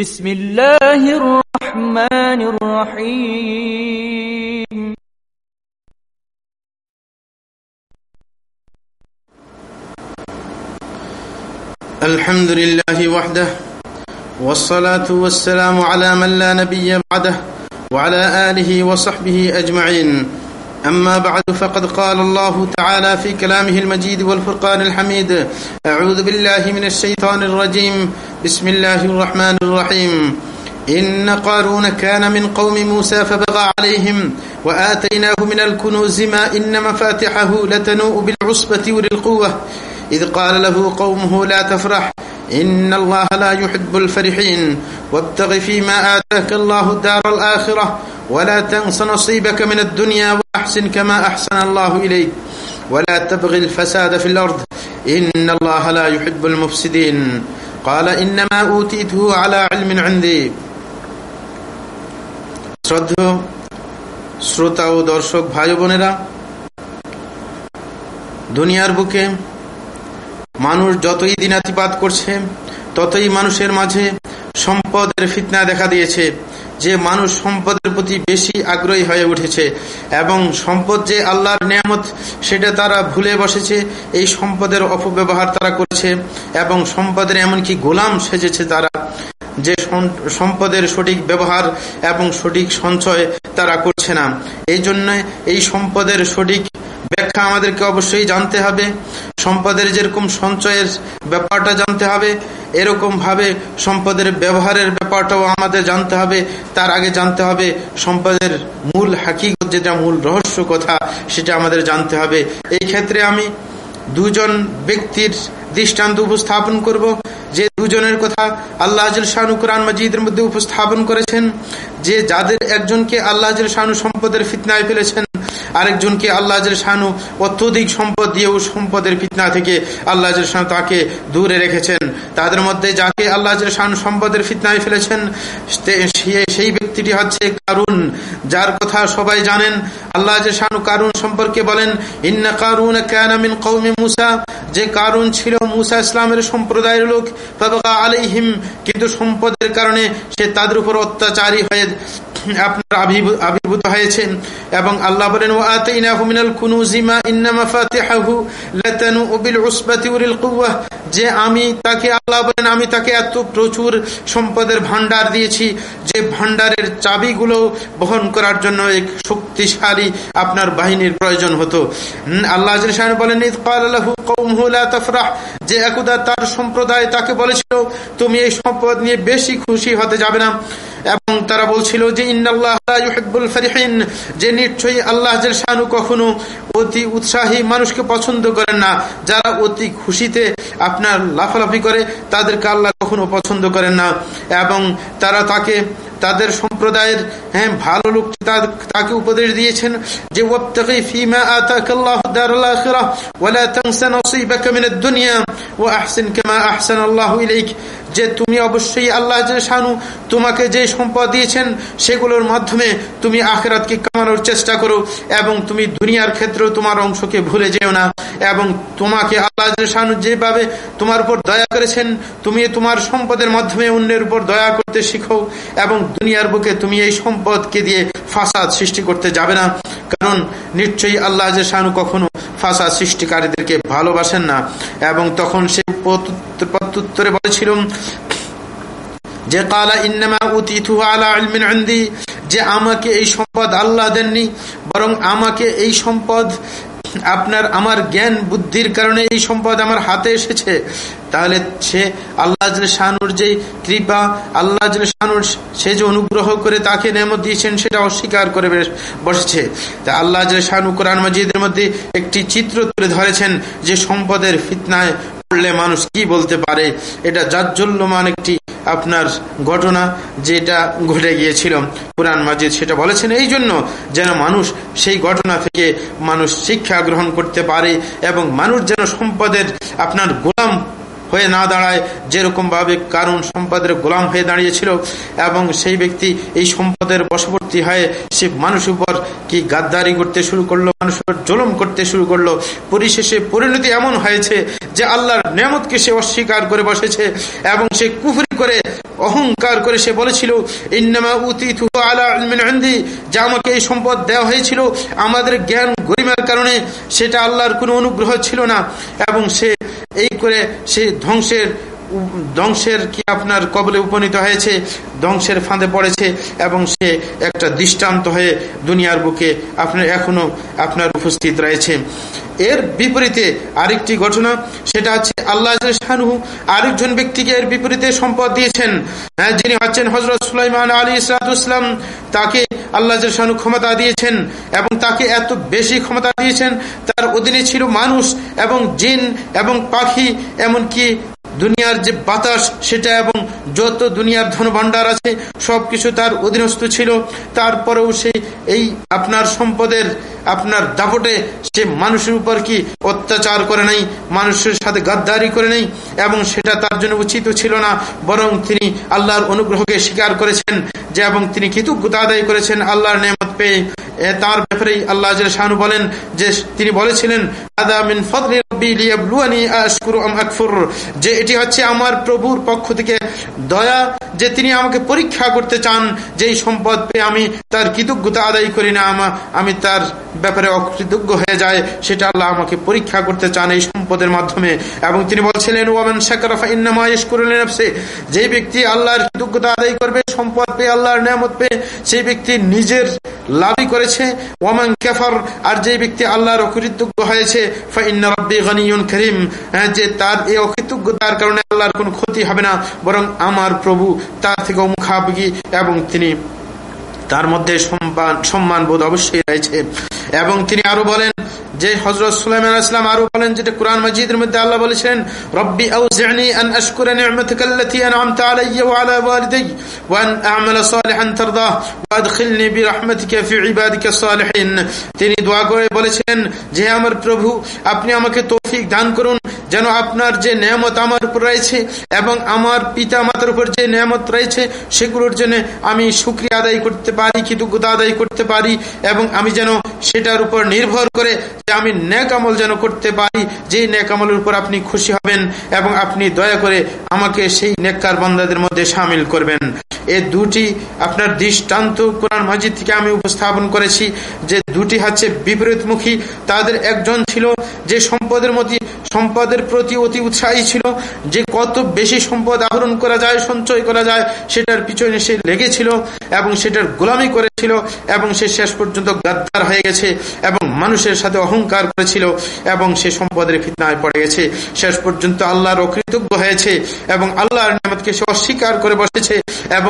بسم الله الرحمن الرحيم. الحمد لله وحده والصلاة والسلام على من لا نبي بعده وعلى آله وصحبه أجمعين. أما بعد فقد قال الله تعالى في كلامه المجيد والفرقان الحميد أعوذ بالله من الشيطان الرجيم. بسم الله الرحمن الرحيم. إن قارون كان من قوم موسى فبغى عليهم وآتيناه من الكنوز ما إن مفاتحه لتنوء بالعصبة وللقوة. إذ قال له قومه لا تفرح إن الله لا يحب الفرحين وابتغ فيما آتاك الله الدار الآخرة ولا تنس نصيبك من الدنيا وأحسن كما أحسن الله إليك ولا تبغي الفساد في الأرض إن الله لا يحب المفسدين قال إنما أوتيته على علم عندي শ্রদ্ধ শ্রোতা ও দর্শক ভাই বোনেরা দুনিয়ার বুকে মানুষ যতই দিনাতিপাত করছে, ততই মানুষের মাঝে সম্পদের ফিতনা দেখা দিয়েছে। যে মানুষ সম্পদের প্রতি বেশি আগ্রহী হয়ে উঠেছে এবং সম্পদ যে আল্লাহর নিয়ামত, সেটা তারা ভুলে বসেছে, এই সম্পদের অপব্যবহার তারা করেছে এবং সম্পদের এমনকি গোলাম সেজেছে তারা যে সম্পদের সঠিক ব্যবহার এবং সঠিক সঞ্চয় তারা করছে না। এই জন্য এই সম্পদের সঠিক ব্যাখ্যা আমাদেরকে অবশ্যই জানতে হবে। সম্পদের যেরকম সঞ্চয়ের ব্যাপারটা জানতে হবে, এরকম ভাবে সম্পদের ব্যবহারের ব্যাপারটাও আমাদের জানতে হবে। তার আগে জানতে হবে সম্পদের মূল হাকিগত যেটা, মূল রহস্য কথা, সেটা আমাদের জানতে হবে। এই ক্ষেত্রে আমি দুজন ব্যক্তির দৃষ্টান্ত উপস্থাপন করব। যে দুজনের কথা আল্লাহ শাহনু কোরআন মজিদের মধ্যে উপস্থাপন করেছেন, যে যাদের একজনকে আল্লাহ শাহনু সম্পদের ফিতনায় ফেলেছেন আরেকজনকে আল্লাহ শাহানু অত্যধিক সম্পদ দিয়েও সম্পদের ফিতনা থেকে আল্লাহ শাহানু তাকে দূরে রেখেছেন। তাদের মধ্যে যাকে আল্লাহ শাহানু সম্পদের ফিতনায় ফেলেছেন সেই ব্যক্তিটি হচ্ছে কারুন, যার কথা সবাই জানেন। আল্লাহ শাহানু কারুন সম্পর্কে বলেন, ইন্না কারুন ক্যানামিন কৌমি মুসা যে কারুন ছিল মুসা ইসলামের সম্প্রদায়ের লোক তবকা আলিহিম কিন্তু সম্পদের কারণে সে তাদের উপর অত্যাচারী হয়ে আপনার আবির্ভূত হয়েছেন এবং আল্লাহ বলেন যে আমি তাকে আল্লাহ বলেন, আমি তাকে এত প্রচুর সম্পদের ভান্ডার দিয়েছি যে ভান্ডারের চাবিগুলো বহন করার জন্য এক শক্তিশালী আপনার বাহিনীর প্রয়োজন হতো। আল্লাহ বলেন যে একদা তার সম্প্রদায় তাকে বলেছিল, তুমি এই সম্পদ নিয়ে বেশি খুশি হতে যাবে না। এবং তারা বলছিল যে যে নিশ্চয়ই আল্লাহ শাহানু কখনো অতি উৎসাহী মানুষকে পছন্দ করেন না। যারা অতি খুশিতে আপনার লাফালাফি করে, তাদেরকে আল্লাহ কখনো পছন্দ করেন না। এবং তারা তাকে, তাদের সম্প্রদায়ের হ্যাঁ ভালো লোক তাকে উপদেশ দিয়েছেন যে ফিমা আতাকাল্লাহ দারুল আখিরাহ ওয়া আহসিন যে তুমি অবশ্যই আল্লাহ শানু তোমাকে যে সম্পদ দিয়েছেন সেগুলোর মাধ্যমে তুমি আখেরাতকে কামানোর চেষ্টা করো এবং তুমি দুনিয়ার ক্ষেত্রে তোমার অংশকে ভুলে যেও না এবং তোমাকে আল্লাহ শানু যেভাবে তোমার উপর দয়া করেছেন, তুমি তোমার সম্পদের মাধ্যমে অন্যের উপর দয়া করতে শিখো এবং দুনিয়ার বুকে তুমি এই সম্পদকে দিয়ে ফাসাদ সৃষ্টি করতে যাবে না। কারণ নিশ্চয়ই আল্লাহ শানু কখনো ফাসাদ সৃষ্টিকারীদেরকে ভালোবাসেন না। এবং তখন সে প্রত্যুত্তরে বলেছিল যে কালা, ইন্নামা উতিথু আলা আলমিন আন্দি যে আমাকে এই সম্পদ আল্লাহ দেননি, বরং আমাকে এই সম্পদ, আপনার আমার জ্ঞান বুদ্ধির কারণে এই সম্পদ আমার হাতে এসেছে। তাহলে সে আল্লাহ শাহানুর যে কৃপা, আল্লাহ শাহানুর সে যে অনুগ্রহ করে তাকে নেমত দিয়েছেন, সেটা অস্বীকার করে বসেছে। তা আল্লাহ শাহানু কোরআন মজিদের মধ্যে একটি চিত্র তুলে ধরেছেন যে সম্পদের ফিতনায় পড়লে মানুষ কি বলতে পারে? এটা জাজ্জল্যমান একটি আপনার ঘটনা যেটা ঘটে গিয়েছিল কোরআন মাজিদ। সেটা বলেছেন এই জন্য যেন মানুষ সেই ঘটনা থেকে মানুষ শিক্ষা গ্রহণ করতে পারে এবং মানুষ যেন সম্পদের আপনার গোলাম হয়ে না দাঁড়ায়, যেরকম ভাবে কারণ সম্পদের গোলাম হয়ে দাঁড়িয়েছিল এবং সেই ব্যক্তি এই সম্পদের বশবর্তী হয়ে সে মানুষ উপর কি গাদ্দারি করতে শুরু করল মানুষের জলম করতে শুরু করল, পরিশেষে পরিণতি এমন হয়েছে যে আল্লাহর নিয়ামতকে সে অস্বীকার করে বসেছে এবং সে কুফরি করে, অহংকার করে সে বলেছিল, ইন্নামা যে আমাকে এই সম্পদ দেওয়া হয়েছিল আমাদের জ্ঞান গরিমার কারণে, সেটা আল্লাহর কোনো অনুগ্রহ ছিল না এবং সে এই করে সেই ধ্বংসের ধ্বংসের কি আপনার কবলে উপনীত হয়েছে? ধ্বংসের ফাঁদে পড়েছে এবং সে একটা দৃষ্টান্ত হয়ে দুনিয়ার বুকে আপনার এখনও আপনার উপস্থিত রয়েছে। এর বিপরীতে আরেকটি ঘটনা সেটা হচ্ছে আল্লাহ আরেকজন ব্যক্তিকে এর বিপরীতে সম্পদ দিয়েছেন। হ্যাঁ, যিনি হচ্ছেন হজরত সুলাইমান আলী ইসলাতাম তাকে আল্লাহ শাহু ক্ষমতা দিয়েছেন এবং তাকে এত বেশি ক্ষমতা দিয়েছেন তার অধীনে ছিল মানুষ এবং জিন এবং পাখি এমনকি দুনিয়ার যে বাতাস, সেটা এবং যত দুনিয়ার ধন ভাণ্ডার আছে, সবকিছু তার অধীনস্থ ছিল। তারপরেও সে এই আপনার সম্পদের, আপনার দাপটে সে মানুষের উপর কি অত্যাচার করে নাই, মানুষের সাথে গাদ্দারি করে নেই, এবং সেটা তার জন্য উচিত ছিল না, বরং তিনি আল্লাহর অনুগ্রহকে স্বীকার করেছেন যে, এবং তিনি কৃতজ্ঞতা আদায় করেছেন আল্লাহর নেমত পেয়ে। তার ব্যাপারে আল্লাহ শাহানু বলেন যে তিনি বলেছিলেন যে এটি হচ্ছে আমার প্রভুর পক্ষ থেকে দয়া, যে তিনি আমাকে পরীক্ষা করতে চান যে এই সম্পদ পেয়ে আমি তার কৃতজ্ঞতা আদায় করি না, আমা আমি তার ব্যাপারে অকৃতজ্ঞ হয়ে যায় সেটা আল্লাহ আমাকে পরীক্ষা করতে চান এই সম্পদের মাধ্যমে। এবং তিনি বলছিলেন, ওয়ামান শাকরাফা ইন্নামা ইশকুরুল্লাহ যে ব্যক্তি আল্লাহর কৃতজ্ঞতা আদায় করবে, সম্পদ পেয়ে আল্লাহর নিয়ামত পেয়ে, সেই ব্যক্তি নিজের লাভই করেছে। ওয়ামান কেফর আর যে ব্যক্তি আল্লাহর অকৃতজ্ঞ হয়েছে করিম। হ্যাঁ, যে তার এই অকৃতজ্ঞতার কারণে আল্লাহর কোনো ক্ষতি হবে না বরং আমার প্রভু তার থেকে মুখাবগি এবং তিনি তার মধ্যে সম্মান বোধ অবশ্যই রয়েছে। এবং তিনি আরও বলেন যে হজরত ইসলাম আরও বলেন যেটা কোরআন মজিদের মধ্যে আল্লাহ বলেছেন, রব্বি আন আশকুরা আন'আমতা আলাইয়া ওয়া আলা ওয়ালিদাই, ওয়া আন আ'মালা সালিহান তারদাহ, ওয়া আদখিলনি ফি সালিহিন। তিনি দোয়া করে বলেছেন যে আমার প্রভু, আপনি আমাকে তৌফিক দান করুন, যেন আপনার যে নিয়ামত আমার উপর রয়েছে এবং আমার পিতা মাতার উপর যে নিয়ামত রয়েছে, সেগুলোর জন্য আমি শুক্রিয়া আদায় করতে পারি, কৃতজ্ঞতা আদায় করতে পারি এবং আমি যেন সেটার উপর নির্ভর করে আমি ন্যাক আমল যেন করতে পারি যে ন্যাক আমলের উপর আপনি খুশি হবেন এবং আপনি দয়া করে আমাকে সেই নেককার বন্দাদের মধ্যে সামিল করবেন। এ দুটি আপনার দৃষ্টান্ত কোরআন মাজিদ থেকে আমি উপস্থাপন করেছি যে দুটি হচ্ছে বিপরীতমুখী। তাদের একজন ছিল যে সম্পদের মধ্যে, সম্পদের প্রতি অতি উৎসাহী ছিল, যে কত বেশি সম্পদ আহরণ করা যায়, সঞ্চয় করা যায়, সেটার পিছনে সে লেগেছিল এবং সেটার গোলামি করেছিল এবং সে শেষ পর্যন্ত গাদ্দার হয়ে গেছে এবং মানুষের সাথে অহংকার করেছিল এবং সে সম্পদের ফিতনায় পড়ে গেছে। শেষ পর্যন্ত আল্লাহর অকৃতজ্ঞ হয়েছে এবং আল্লাহর নামতকে সে অস্বীকার করে বসেছে এবং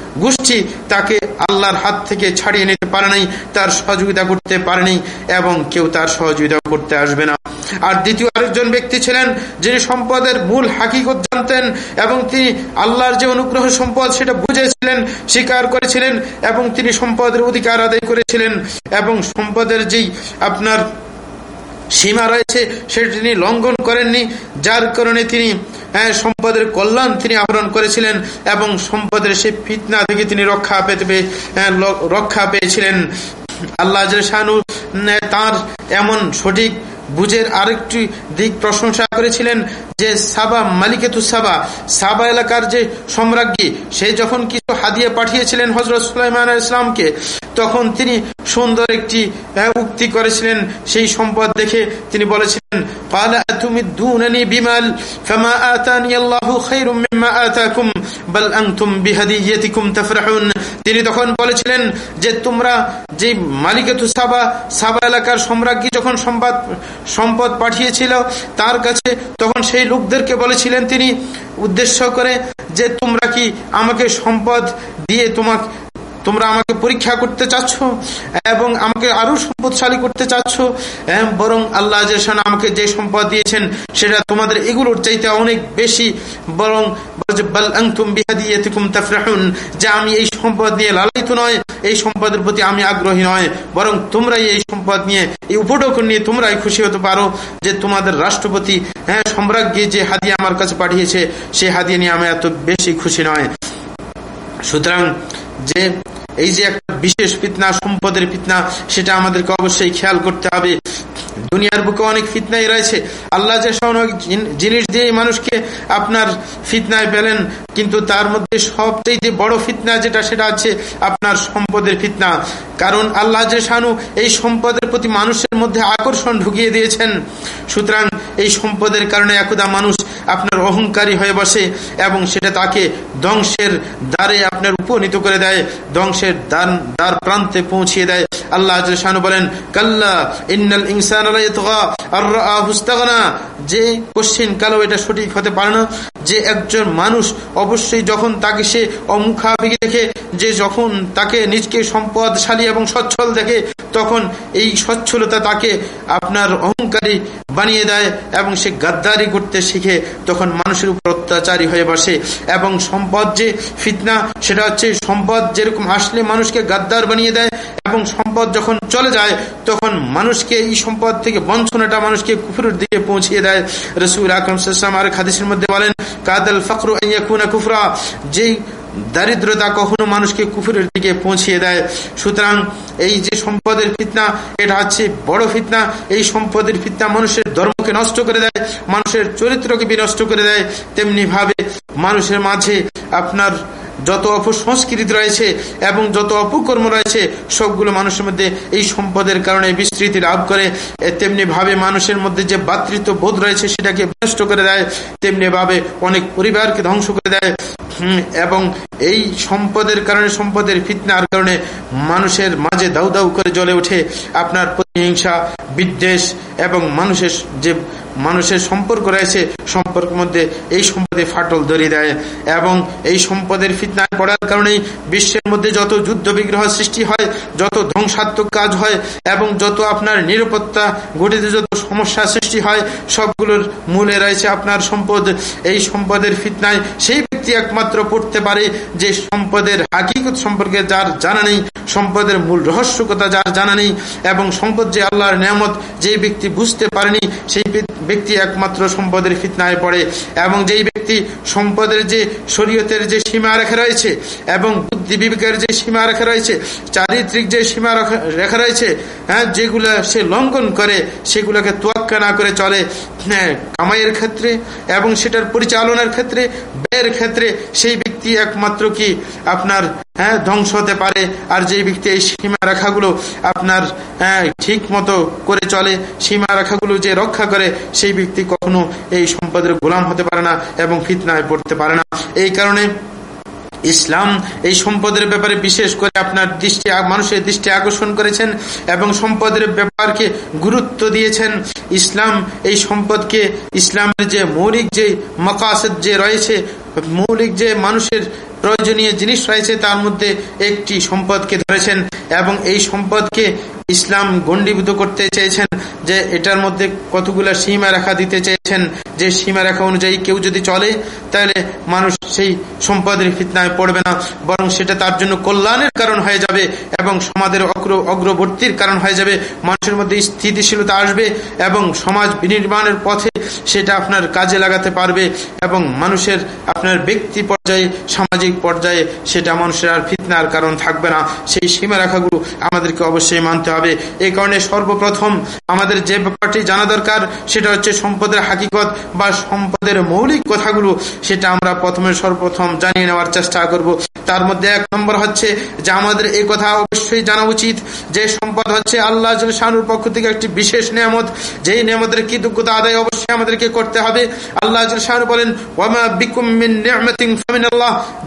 গোষ্ঠী তাকে আল্লাহর হাত থেকে ছাড়িয়ে নিতে পারে নাই, তার সহযোগিতা করতে পারেনি এবং কেউ তার সহযোগিতা করতে আসবে না। আর দ্বিতীয় আরেকজন ব্যক্তি ছিলেন যিনি সম্পদের মূল হাকিকত জানতেন এবং তিনি আল্লাহর যে অনুগ্রহ সম্পদ সেটা বুঝেছিলেন, স্বীকার করেছিলেন এবং তিনি সম্পদের অধিকার আদায় করেছিলেন এবং সম্পদের যেই আপনার সীমা রয়েছে সেটি তিনি লঙ্ঘন করেননি, যার কারণে তিনি সম্পদের কল্যাণ তিনি আহরণ করেছিলেন এবং সম্পদের সেই ফিতনা থেকে তিনি রক্ষা পেতে হ্যাঁ, রক্ষা পেয়েছিলেন। আল্লাহ তার এমন সঠিক বুঝের আরেকটি দিক প্রশংসা করেছিলেন যে সাবা, মালিকেতু সাবা সাবা এলাকার যে সম্রাজ্ঞী, সে যখন কিছু হাদিয়ে পাঠিয়েছিলেন হজরত সুলাইমান ইসলামকে তখন তিনি সুন্দর একটি উক্তি করেছিলেন। সেই সম্পদ দেখে তিনি বলেছিলেন তিনি তখন বলেছিলেন যে, তোমরা যে মালিকাতু সাবা সাবা এলাকার সম্রাজ্ঞী যখন সম্পদ সম্পদ পাঠিয়েছিল তার কাছে। তখন সেই লোকদেরকে বলেছিলেন তিনি উদ্দেশ্য করে যে, তোমরা কি আমাকে সম্পদ দিয়ে তোমাকে তোমরা আমাকে পরীক্ষা করতে চাচ্ছ এবং আমাকে আরও সম্পদশালী করতে চাচ্ছ বরং আল্লাহ আমাকে যে সম্পদ দিয়েছেন, সেটা তোমাদের এগুলোর চাইতে অনেক বেশি। বরং যে আমি এই সম্পদ নিয়ে লালিত নয়, এই সম্পদের প্রতি আমি আগ্রহী নয়। বরং তোমরাই এই সম্পদ নিয়ে, এই উপটোকন নিয়ে তোমরাই খুশি হতে পারো যে তোমাদের রাষ্ট্রপতি হ্যাঁ সম্রাজ্ঞী যে হাদিয়া আমার কাছে পাঠিয়েছে সেই হাদিয়া নিয়ে আমি এত বেশি খুশি নয়। সুতরাং যে এই যে একটা বিশেষ ফিতনা সম্পদের ফিতনা সেটা আমাদেরকে অবশ্যই খেয়াল করতে হবে। দুনিয়ার বুকে অনেক ফিতনাই রয়েছে। আল্লাহ যে জিনিস দিয়ে মানুষকে আপনার ফিতনায় পেলেন কিন্তু তার মধ্যে সবচেয়ে বড় ফিতনা যেটা, সেটা আছে আপনার সম্পদের ফিতনা। কারণ আল্লাহ যে শানু এই সম্পদের প্রতি মানুষের মধ্যে আকর্ষণ ঢুকিয়ে দিয়েছেন। সুতরাং এই সম্পদের কারণে একদা মানুষ আপনার অহংকারী হয়ে বসে এবং সেটা তাকে ধ্বংসের দ্বারে আপনার উপনীত করে দেয়, ধ্বংসের দ্বার দ্বার প্রান্তে পৌঁছিয়ে দেয়। আল্লাহ শানু বলেন, কাল্লা ইন্নাল ইনসান যে কোশ্চিন কালো, এটা সঠিক হতে পারে না। যে একজন মানুষ অবশ্যই যখন তাকে সে অমুখাভিগি দেখে, যে যখন তাকে নিজকে সম্পদশালী এবং সচ্ছল দেখে, তখন এই সচ্ছলতা তাকে আপনার অহংকারী বানিয়ে দেয় এবং সে গাদ্দারি করতে শিখে, তখন মানুষের উপর অত্যাচারী হয়ে বসে। এবং সম্পদ যে ফিতনা, সেটা হচ্ছে সম্পদ যেরকম আসলে মানুষকে গাদ্দার বানিয়ে দেয় এবং সম্পদ যখন চলে যায়, তখন মানুষকে এই সম্পদ থেকে বঞ্চনাটা মানুষকে কুফুরের দিকে পৌঁছিয়ে দেয়। রসুল আকরম আর খাদিসের মধ্যে বলেন, কাদাল ফখরু কুফরা। যেই দারিদ্রতা কখনো মানুষকে কুফুরের দিকে পৌঁছিয়ে দেয়। সুতরাং এই যে সম্পদের ফিতনা, এটা হচ্ছে বড় ফিতনা। এই সম্পদের ফিতনা মানুষের ধর্মকে নষ্ট করে দেয়, মানুষের চরিত্রকে বিনষ্ট করে দেয়। তেমনি ভাবে মানুষের মাঝে আপনার যত অপসংস্কৃতি রয়েছে এবং যত অপকর্ম রয়েছে, সবগুলো মানুষের মধ্যে এই সম্পদের কারণে বিস্তৃতি লাভ করে। তেমনি ভাবে মানুষের মধ্যে যে বাতৃত্ব বোধ রয়েছে, সেটাকে বিনষ্ট করে দেয়। তেমনি ভাবে অনেক পরিবারকে ধ্বংস করে দেয়। এবং এই সম্পদের কারণে, সম্পদের ফিতনার কারণে মানুষের মাঝে দাউ দাউ করে জ্বলে ওঠে। আপনার প্রতিহিংসা বিদ্বেষ এবং মানুষের যে, মানুষের সম্পর্ক রয়েছে, সম্পর্কের মধ্যে এই সম্পদে ফাটল ধরিয়ে দেয় এবং এই সম্পদের ফিতনায় পড়ার কারণেই বিশ্বের মধ্যে যত যুদ্ধ বিগ্রহ সৃষ্টি হয়, যত ধ্বংসাত্মক কাজ হয় এবং যত আপনার নিরাপত্তা ঘটিত যত সমস্যা সৃষ্টি হয়, সবগুলোর মূলে রয়েছে আপনার সম্পদ। এই সম্পদের ফিতনায় সেই ব্যক্তি একমাত্র পড়তে পারে যে সম্পদের হাকিকত সম্পর্কে যার জানা নেই, সম্পদের মূল রহস্য কথা যার জানা নেই, এবং সম্পদ যে আল্লাহর নিয়ামত যে ব্যক্তি বুঝতে পারেনি, সেই ব্যক্তি একমাত্র সম্পদের ফিতনায় পড়ে, এবং যেই ব্যক্তি সম্পদের যে শরীয়তের যে সীমা রেখা রয়েছে, এবং বুদ্ধি বিবেকের যে সীমা রেখা রয়েছে, চারিত্রিক যে সীমা রেখা রয়েছে হ্যাঁ যেগুলা সে লঙ্ঘন করে, সেগুলোকে তোয়াক্কা না করে চলে হ্যাঁ কামাইয়ের ক্ষেত্রে, এবং সেটার পরিচালনার ক্ষেত্রে, ব্যয়ের ক্ষেত্রে সেই ব্যক্তি একমাত্র কি আপনার হ্যাঁ ধ্বংস হতে পারে, আর যে ব্যক্তি এই সীমা রেখাগুলো আপনার হ্যাঁ ঠিক মতো করে চলে, সীমা রেখাগুলো যে রক্ষা করে, সেই ব্যক্তি কখনো এই সম্পদের গোলাম হতে পারে না এবং ফিতনায় পড়তে পারে না। এই কারণে ইসলাম এই সম্পদের ব্যাপারে বিশেষ করে আপনার দৃষ্টি, মানুষের দৃষ্টি আকর্ষণ করেছেন এবং সম্পদের ব্যাপারকে গুরুত্ব দিয়েছেন। ইসলাম এই সম্পদকে, ইসলামের যে মৌলিক যে মকাসদ যে রয়েছে মৌলিক যে মানুষের প্রয়োজনীয় জিনিস রয়েছে, তার মধ্যে একটি সম্পদকে ধরেছেন এবং এই সম্পদকে ইসলাম গণ্ডীভূত করতে চেয়েছেন যে এটার মধ্যে কতগুলা সীমা রেখা দিতে চেয়েছেন। যে সীমা রেখা অনুযায়ী কেউ যদি চলে, তাহলে মানুষ সেই সম্পদের ফিতনায় পড়বে না, বরং সেটা তার জন্য কল্যাণের কারণ হয়ে যাবে এবং সমাজের অগ্র, অগ্রবর্তীর কারণ হয়ে যাবে। মানুষের মধ্যে স্থিতিশীলতা আসবে এবং সমাজ বিনির্মাণের পথে সেটা আপনার কাজে লাগাতে পারবে এবং মানুষের আপনার ব্যক্তি পর্যায়ে সামাজিক পর্যায়ে সেটা মানুষের আর ফিতনার কারণ থাকবে না। সেই সীমারেখাগুলো আমাদেরকে অবশ্যই মানতে হবে। এই কারণে সর্বপ্রথম আমাদের যে ব্যাপারটি জানা দরকার, সেটা হচ্ছে সম্পদের হাকিকত বা সম্পদের মৌলিক কথাগুলো, সেটা আমরা প্রথমে সর্বপ্রথম জানিয়ে নেওয়ার চেষ্টা করব। তার মধ্যে এক নম্বর হচ্ছে যে আমাদের এই কথা অবশ্যই জানা উচিত যে সম্পদ হচ্ছে আল্লাহ শানুর পক্ষ থেকে একটি বিশেষ নিয়ামত। যেই নিয়ামতের কৃতজ্ঞতা আদায় অবশ্যই আমাদেরকে করতে হবে। আল্লাহ শাহরু বলেন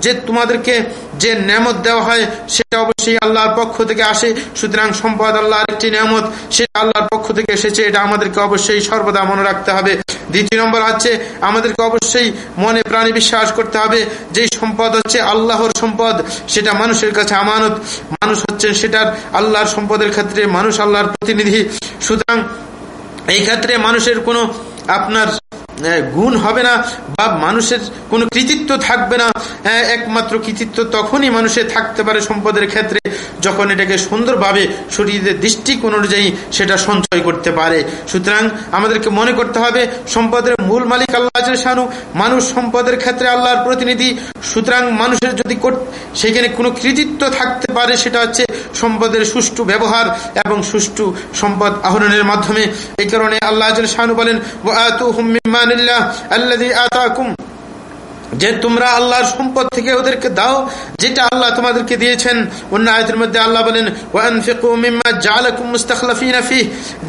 যে তোমাদেরকে যে নেমত দেওয়া হয়, সেটা অবশ্যই আল্লাহর পক্ষ থেকে আসে। সুতরাং সম্পদ আল্লাহর একটি নেমত, সেটা আল্লাহর পক্ষ থেকে এসেছে, এটা আমাদেরকে অবশ্যই সর্বদা মনে রাখতে হবে। দ্বিতীয় নম্বর হচ্ছে, আমাদেরকে অবশ্যই মনে প্রাণে বিশ্বাস করতে হবে, যে সম্পদ হচ্ছে আল্লাহর সম্পদ, সেটা মানুষের কাছে আমানত। মানুষ হচ্ছে সেটার আল্লাহর সম্পদের ক্ষেত্রে মানুষ আল্লাহর প্রতিনিধি। সুতরাং এই ক্ষেত্রে মানুষের কোনো আপনার গুণ হবে না, বা মানুষের কোনো কৃতিত্ব থাকবে না। একমাত্র কৃতিত্ব তখনই মানুষের থাকতে পারে সম্পদের ক্ষেত্রে, যখন এটাকে সুন্দরভাবে শরীরের দৃষ্টিকোণ অনুযায়ী সেটা সঞ্চয় করতে পারে। সুতরাং আমাদেরকে মনে করতে হবে, সম্পদের মূল মালিক আল্লাহ শানু মানুষ সম্পদের ক্ষেত্রে আল্লাহর প্রতিনিধি। সুতরাং মানুষের যদি সেখানে কোনো কৃতিত্ব থাকতে পারে, সেটা হচ্ছে সম্পদের সুষ্ঠু ব্যবহার এবং সুষ্ঠু সম্পদ আহরণের মাধ্যমে। এই কারণে আল্লাহ শানু বলেন الله الذي آتاكم যে তোমরা আল্লাহর সম্পদ থেকে ওদেরকে দাও, যেটা আল্লাহ তোমাদেরকে দিয়েছেন। অন্য আয়তের মধ্যে আল্লাহ বলেন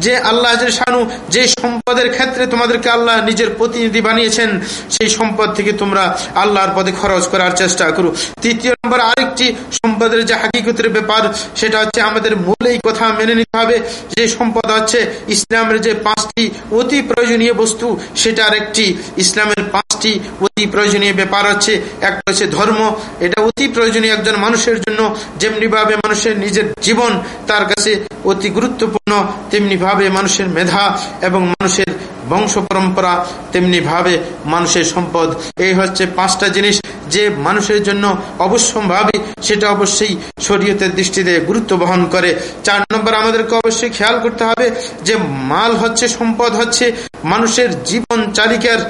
যে আল্লাহ শানু যে সম্পদের ক্ষেত্রে তোমাদেরকে আল্লাহ নিজের প্রতিনিধি বানিয়েছেন, সেই সম্পদ থেকে তোমরা আল্লাহর পদে খরচ করার চেষ্টা করো। তৃতীয় নম্বর, আরেকটি সম্পদের যে হাকিকতের ব্যাপার, সেটা হচ্ছে আমাদের মূল এই কথা মেনে নিতে হবে। যে সম্পদ হচ্ছে ইসলামের যে পাঁচটি অতি প্রয়োজনীয় বস্তু, সেটার একটি, ইসলামের পাঁচটি অতি প্রয়োজনীয় ব্যাপার হচ্ছে একটা হচ্ছে ধর্ম, এটা অতি প্রয়োজনীয় একজন মানুষের জন্য। যেমনি ভাবে মানুষের নিজের জীবন তার কাছে অতি গুরুত্বপূর্ণ তেমনি ভাবে মানুষের মেধা এবং মানুষের বংশ পরম্পরা তেমনি ভাবে মানুষের সম্পদ। এই হচ্ছে পাঁচটা জিনিস যে মানুষের জন্য অবশ্যম্ভাবী, সেটা অবশ্যই শরীয়তের দৃষ্টিতে গুরুত্ব বহন করে। চার নম্বর, আমাদেরকে অবশ্যই খেয়াল করতে হবে যে মাল হচ্ছে, সম্পদ হচ্ছে মানুষের জীবন চালিকার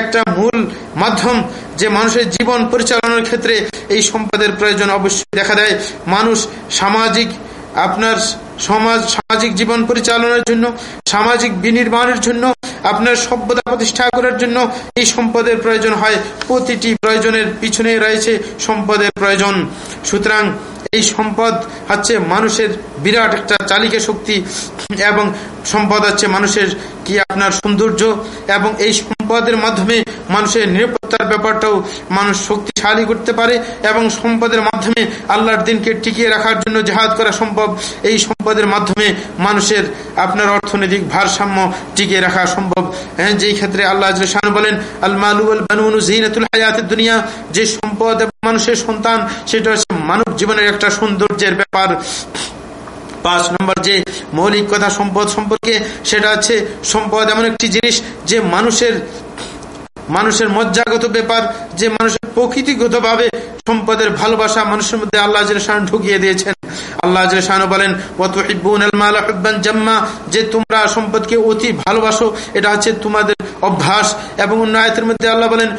একটা মূল মাধ্যম যে মানুষের জীবন পরিচালনার ক্ষেত্রে এই সম্পদের প্রয়োজন অবশ্যই দেখা দেয়। মানুষ সামাজিক আপনার সমাজ, সামাজিক জীবন পরিচালনার জন্য, সামাজিক বিনির্মাণের জন্য, আপনার সভ্যতা প্রতিষ্ঠা করার জন্য এই সম্পদের প্রয়োজন হয়। প্রতিটি প্রয়োজনের পিছনে রয়েছে সম্পদের প্রয়োজন। সুতরাং এই সম্পদ হচ্ছে মানুষের বিরাট একটা চালিকা শক্তি এবং সম্পদ হচ্ছে মানুষের কি আপনার সৌন্দর্য? এবং এই সম্পদের মাধ্যমে মানুষের নিরাপত্তার ব্যাপারটাও মানুষ শক্তিশালী করতে পারে এবং সম্পদের মাধ্যমে আল্লাহর দিনকে টিকিয়ে রাখার জন্য জাহাজ করা সম্ভব। এই সম্পদের মাধ্যমে মানুষের আপনার অর্থনৈতিক ভারসাম্য টিকিয়ে রাখা সম্ভব। হ্যাঁ যেই ক্ষেত্রে আল্লাহ বলেন আল মালু আল বানুন জিনাতুল হায়াতের দুনিয়া। যে সম্পদ মানুষের সন্তান, সেটা হচ্ছে মানব জীবনের একটা সৌন্দর্যের ব্যাপার। পাঁচ নম্বর যে মৌলিক কথা সম্পদ সম্পর্কে, সেটা হচ্ছে সম্পদ এমন একটি জিনিস যে মানুষের মানুষের মজ্জাগত ব্যাপার, যে মানুষের প্রকৃতিগতভাবে সম্পদের ভালোবাসা মানুষের মধ্যে আল্লাহ ঢুকিয়ে দিয়েছেন। আল্লাহ বলেন জাম্মা যে তোমরা সম্পদকে অতি ভালোবাসো, এটা হচ্ছে তোমাদের অভ্যাস এবং উন্নয়তের মধ্যে আল্লাহ বলেন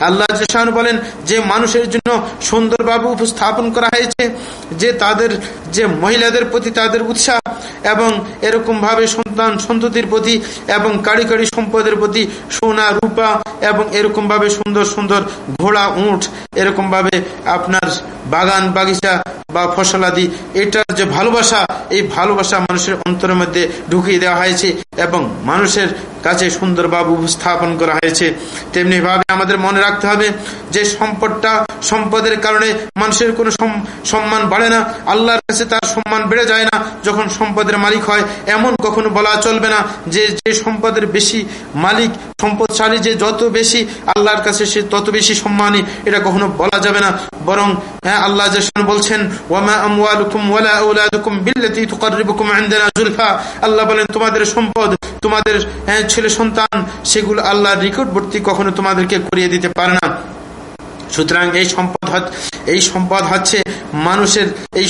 আল্লাহ বলেন, যে মানুষের জন্য সুন্দরভাবে উপস্থাপন করা হয়েছে, যে তাদের, যে মহিলাদের প্রতি তাদের উৎসাহ এবং এরকম ভাবে সন্তান সন্ততির প্রতি এবং কারিগরি সম্পদের প্রতি সোনা, রূপা এবং এরকম ভাবে সুন্দর সুন্দর ঘোড়া উঠ এরকম ভাবে আপনার বাগান বাগিচা বা ফসলাদি এটার যে ভালোবাসা, এই ভালোবাসা মানুষের অন্তরের মধ্যে ঢুকিয়ে দেওয়া হয়েছে এবং মানুষের কাছে সুন্দরভাবে উপস্থাপন করা হয়েছে। তেমনি ভাবে আমাদের মনে রাখতে হবে যে সম্পদটা সম্পদের কারণে মানুষের কোনো সম্মান বাড়ে না। আল্লাহর কাছে তার সম্মান বেড়ে যায় না। যখন সম্পদের মালিক হয়, এমন কখনো বলা চলবে না যে যে সম্পদের বেশি মালিক, সম্পদশালী যে যত বেশি আল্লাহর কাছে সে তত বেশি সম্মানী, এটা কখনো বলা যাবে না। বরং হ্যাঁ আল্লাহ বলছেন আল্লাহ তোমাদের সম্পদ তোমাদের হ্যাঁ, ছেলে সন্তান সেগুলো আল্লাহর নিকটবর্তী কখনো তোমাদেরকে করিয়ে দিতে পারে না। সুতরাং এই সম্পদ এই সম্পদ হচ্ছে মানুষের এই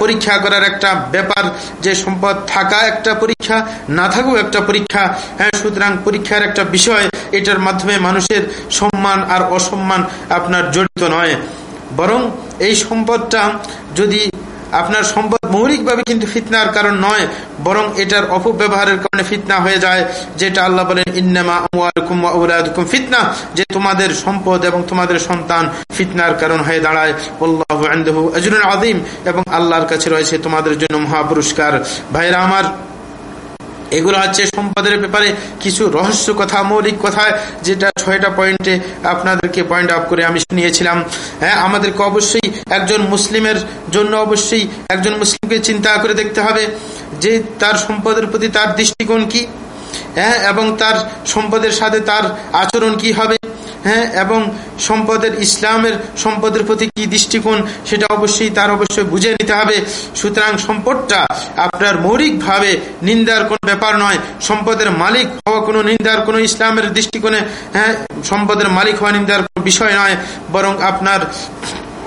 পরীক্ষা করার একটা ব্যাপার। যে সম্পদ থাকা একটা পরীক্ষা না থাকুক একটা পরীক্ষা হ্যাঁ সুতরাং পরীক্ষার একটা বিষয় এটার মাধ্যমে মানুষের সম্মান আর অসম্মান আপনার জড়িত নয়। বরং এই সম্পদটা যদি আপনার সম্পদ মৌলিকভাবে কিন্তু ফিতনার কারণ নয়, বরং এটার অপব্যবহারের কারণে ফিতনা হয়ে যায়, যেটা আল্লাহ বলেন, ইন্নামা ফিতনা যে তোমাদের সম্পদ এবং তোমাদের সন্তান ফিতনার কারণ হয়ে দাঁড়ায়। আদিম এবং আল্লাহর কাছে রয়েছে তোমাদের জন্য মহাপুরস্কার ভাইরা আমার এগুলো হচ্ছে সম্পদের ব্যাপারে কিছু রহস্য কথা, মৌলিক কথা, যেটা ছয়টা পয়েন্টে আপনাদেরকে পয়েন্ট আপ করে আমি শুনিয়েছিলাম। হ্যাঁ আমাদেরকে অবশ্যই একজন মুসলিমের জন্য অবশ্যই একজন মুসলিমকে চিন্তা করে দেখতে হবে যে তার সম্পদের প্রতি তার দৃষ্টিকোণ কি হ্যাঁ এবং তার সম্পদের সাথে তার আচরণ কি হবে। হ্যাঁ এবং সম্পদের ইসলামের সম্পদের প্রতি কি দৃষ্টিকোণ, সেটা অবশ্যই তার অবশ্যই বুঝে নিতে হবে। সুতরাং সম্পদটা আপনার মৌলিকভাবে নিন্দার কোন ব্যাপার নয়। সম্পদের মালিক হওয়া কোনো নিন্দার কোনো ইসলামের দৃষ্টিকোণে হ্যাঁ সম্পদের মালিক হওয়া নিন্দার কোনো বিষয় নয়। বরং আপনার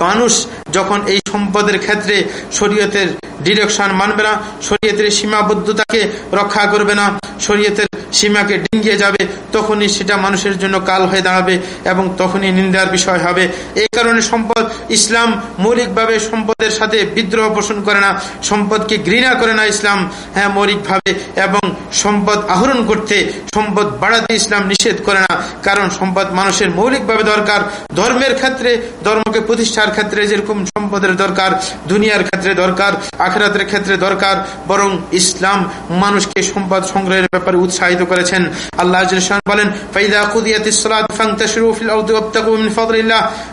মানুষ যখন এই সম্পদের ক্ষেত্রে শরীয়তের ডিরেকশন মানবে না, শরীয়তের সীমাবদ্ধতাকে রক্ষা করবে না, শরীয়তের সীমাকে ডিঙ্গিয়ে যাবে, তখনই সেটা মানুষের জন্য কাল হয়ে দাঁড়াবে এবং তখনই নিন্দার বিষয় হবে। এই কারণে সম্পদ ইসলাম মৌলিকভাবে সম্পদের সাথে বিদ্রোহ পোষণ করে না, সম্পদকে ঘৃণা করে না ইসলাম হ্যাঁ মৌলিকভাবে এবং সম্পদ আহরণ করতে, সম্পদ বাড়াতে ইসলাম নিষেধ করে না। কারণ সম্পদ মানুষের মৌলিকভাবে দরকার, ধর্মের ক্ষেত্রে, ধর্মকে প্রতিষ্ঠার ক্ষেত্রে যেরকম সম্পদের দরকার, দুনিয়ার ক্ষেত্রে দরকার, আখেরাতের ক্ষেত্রে দরকার, বরং ইসলাম মানুষকে সম্পদ সংগ্রহের ব্যাপারে উৎসাহিত করেছেন। আল্লাহ বলেন